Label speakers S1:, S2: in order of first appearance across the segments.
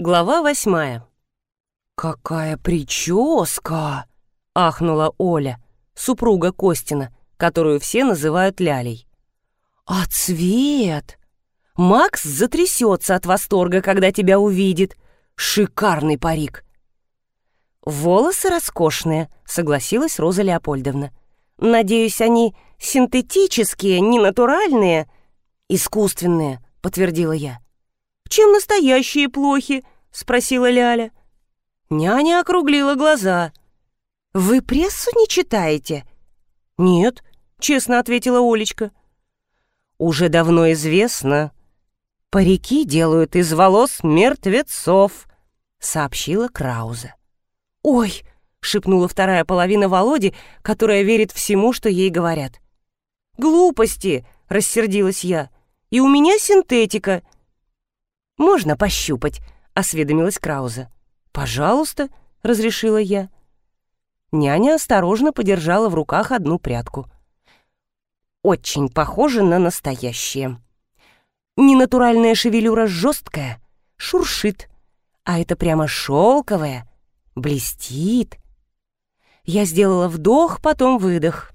S1: Глава восьмая. «Какая прическа!» — ахнула Оля, супруга Костина, которую все называют Лялей. «А цвет! Макс затрясется от восторга, когда тебя увидит. Шикарный парик!» «Волосы роскошные», — согласилась Роза Леопольдовна. «Надеюсь, они синтетические, не натуральные?» «Искусственные», — подтвердила я. «Чем настоящие плохи?» — спросила Ляля. Няня округлила глаза. «Вы прессу не читаете?» «Нет», — честно ответила Олечка. «Уже давно известно. Парики делают из волос мертвецов», — сообщила Крауза. «Ой!» — шепнула вторая половина Володи, которая верит всему, что ей говорят. «Глупости!» — рассердилась я. «И у меня синтетика». «Можно пощупать?» — осведомилась Крауза. «Пожалуйста», — разрешила я. Няня осторожно подержала в руках одну прядку. «Очень похоже на настоящее. Ненатуральная шевелюра жесткая, шуршит, а это прямо шелковая, блестит». Я сделала вдох, потом выдох.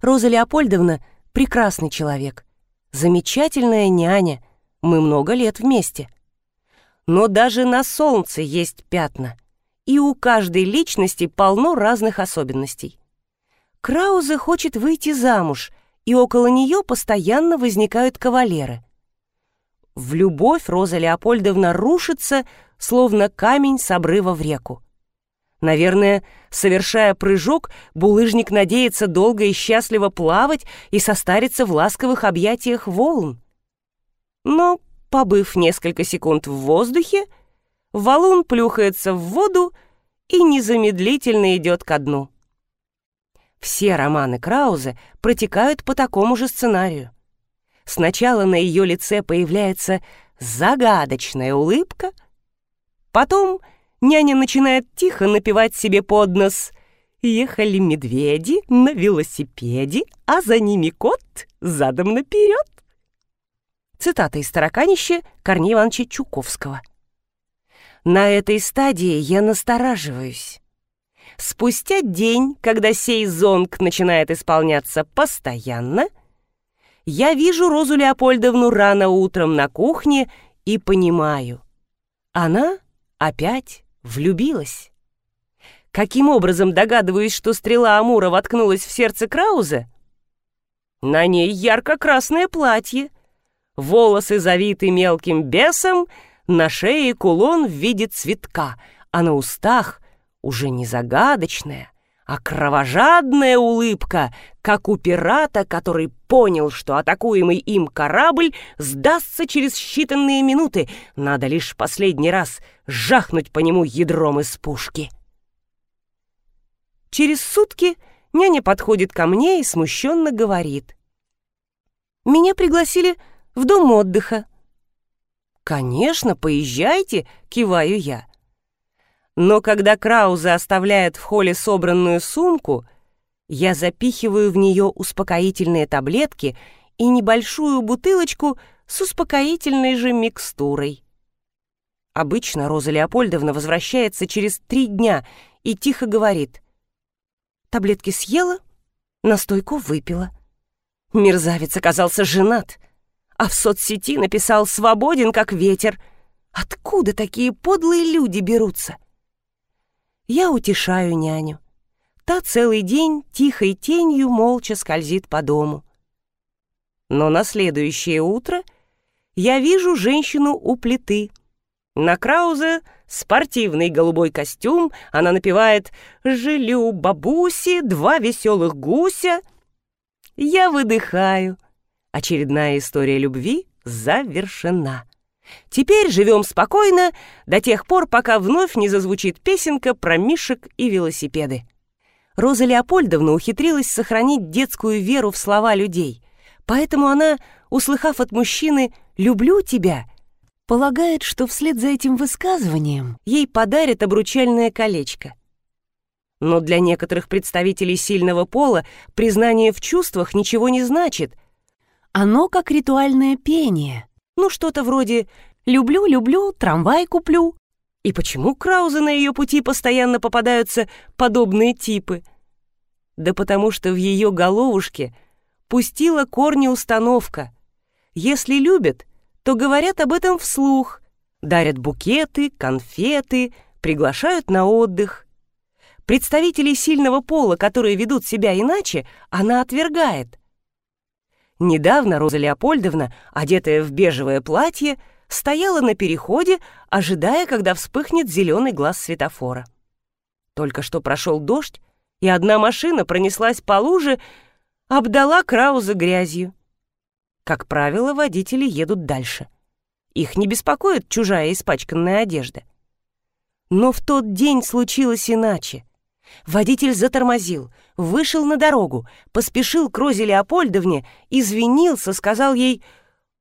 S1: Роза Леопольдовна — прекрасный человек, замечательная няня — мы много лет вместе. Но даже на солнце есть пятна, и у каждой личности полно разных особенностей. Краузе хочет выйти замуж, и около нее постоянно возникают кавалеры. В любовь Роза Леопольдовна рушится, словно камень с обрыва в реку. Наверное, совершая прыжок, булыжник надеется долго и счастливо плавать и состариться в ласковых объятиях волн. Но, побыв несколько секунд в воздухе, валун плюхается в воду и незамедлительно идет ко дну. Все романы Краузе протекают по такому же сценарию. Сначала на ее лице появляется загадочная улыбка, потом няня начинает тихо напевать себе под нос «Ехали медведи на велосипеде, а за ними кот задом наперед». Цитата из «Тараканища» Корнея Ивановича Чуковского. На этой стадии я настораживаюсь. Спустя день, когда сей зонг начинает исполняться постоянно, я вижу Розу Леопольдовну рано утром на кухне и понимаю, она опять влюбилась. Каким образом догадываюсь, что стрела Амура воткнулась в сердце Крауза? На ней ярко-красное платье, волосы завиты мелким бесом, на шее кулон в виде цветка, а на устах уже не загадочная, а кровожадная улыбка, как у пирата, который понял, что атакуемый им корабль сдастся через считанные минуты, надо лишь последний раз жахнуть по нему ядром из пушки. Через сутки няня подходит ко мне и смущенно говорит. «Меня пригласили в дом отдыха». «Конечно, поезжайте», — киваю я. Но когда Крауза оставляет в холле собранную сумку, я запихиваю в нее успокоительные таблетки и небольшую бутылочку с успокоительной же микстурой. Обычно Роза Леопольдовна возвращается через три дня и тихо говорит. Таблетки съела, настойку выпила. Мерзавец оказался женат — а в соцсети написал «свободен, как ветер». Откуда такие подлые люди берутся? Я утешаю няню. Та целый день тихой тенью молча скользит по дому. Но на следующее утро я вижу женщину у плиты. На Краузе спортивный голубой костюм, она напевает «Жилю бабуси, два веселых гуся». Я выдыхаю. Очередная история любви завершена. Теперь живем спокойно до тех пор, пока вновь не зазвучит песенка про мишек и велосипеды. Роза Леопольдовна ухитрилась сохранить детскую веру в слова людей, поэтому она, услыхав от мужчины «люблю тебя», полагает, что вслед за этим высказыванием ей подарят обручальное колечко. Но для некоторых представителей сильного пола признание в чувствах ничего не значит — оно как ритуальное пение. Ну, что-то вроде Люблю, люблю, трамвай куплю. И почему Краузе на ее пути постоянно попадаются подобные типы? Да потому что в ее головушке пустила корни установка. Если любят, то говорят об этом вслух, дарят букеты, конфеты, приглашают на отдых. Представителей сильного пола, которые ведут себя иначе, она отвергает. Недавно Роза Леопольдовна, одетая в бежевое платье, стояла на переходе, ожидая, когда вспыхнет зеленый глаз светофора. Только что прошел дождь, и одна машина пронеслась по луже, обдала Крауза грязью. Как правило, водители едут дальше. Их не беспокоит чужая испачканная одежда. Но в тот день случилось иначе. Водитель затормозил, вышел на дорогу, поспешил к Розе Леопольдовне, извинился, сказал ей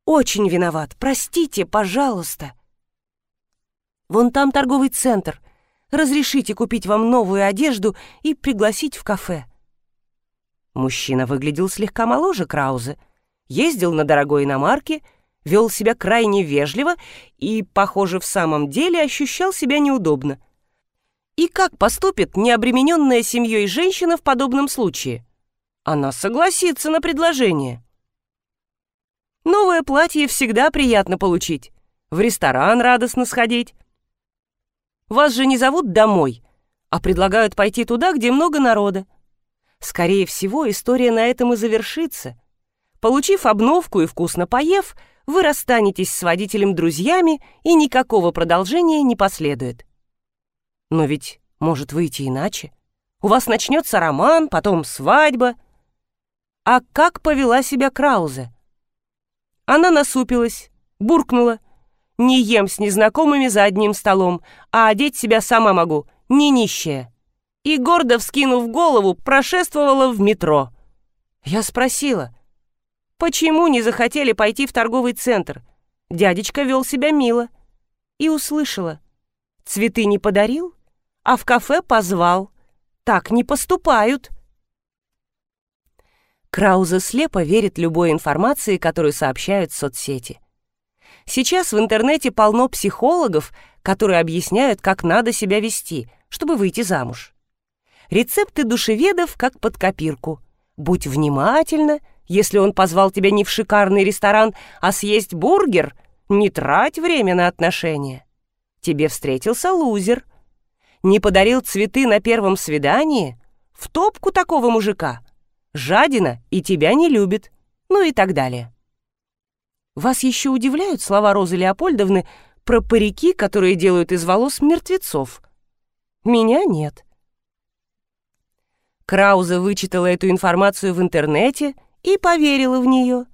S1: «Очень виноват, простите, пожалуйста». «Вон там торговый центр. Разрешите купить вам новую одежду и пригласить в кафе». Мужчина выглядел слегка моложе Крауза, ездил на дорогой иномарке, вел себя крайне вежливо и, похоже, в самом деле ощущал себя неудобно. И как поступит необремененная семьей женщина в подобном случае? Она согласится на предложение. Новое платье всегда приятно получить. В ресторан радостно сходить. Вас же не зовут домой, а предлагают пойти туда, где много народа. Скорее всего, история на этом и завершится. Получив обновку и вкусно поев, вы расстанетесь с водителем друзьями, и никакого продолжения не последует. Но ведь может выйти иначе. У вас начнется роман, потом свадьба. А как повела себя Краузе? Она насупилась, буркнула. «Не ем с незнакомыми за одним столом, а одеть себя сама могу, не нищая». И, гордо вскинув голову, прошествовала в метро. Я спросила, почему не захотели пойти в торговый центр? Дядечка вел себя мило. И услышала, цветы не подарил, а в кафе позвал. Так не поступают. Крауза слепо верит любой информации, которую сообщают соцсети. Сейчас в интернете полно психологов, которые объясняют, как надо себя вести, чтобы выйти замуж. Рецепты душеведов как под копирку. Будь внимательна, если он позвал тебя не в шикарный ресторан, а съесть бургер, не трать время на отношения. Тебе встретился лузер — не подарил цветы на первом свидании? В топку такого мужика. Жадина и тебя не любит. Ну и так далее. Вас еще удивляют слова Розы Леопольдовны про парики, которые делают из волос мертвецов? Меня нет. Крауза вычитала эту информацию в интернете и поверила в нее.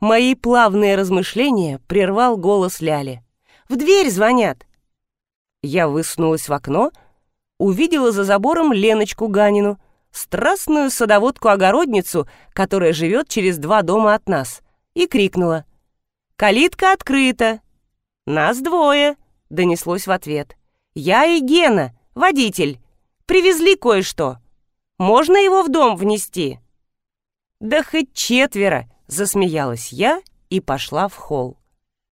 S1: Мои плавные размышления прервал голос Ляли. «В дверь звонят!» Я высунулась в окно, увидела за забором Леночку Ганину, страстную садоводку-огородницу, которая живет через два дома от нас, и крикнула. «Калитка открыта!» «Нас двое!» — донеслось в ответ. «Я и Гена, водитель. Привезли кое-что. Можно его в дом внести?» «Да хоть четверо!» — засмеялась я и пошла в холл.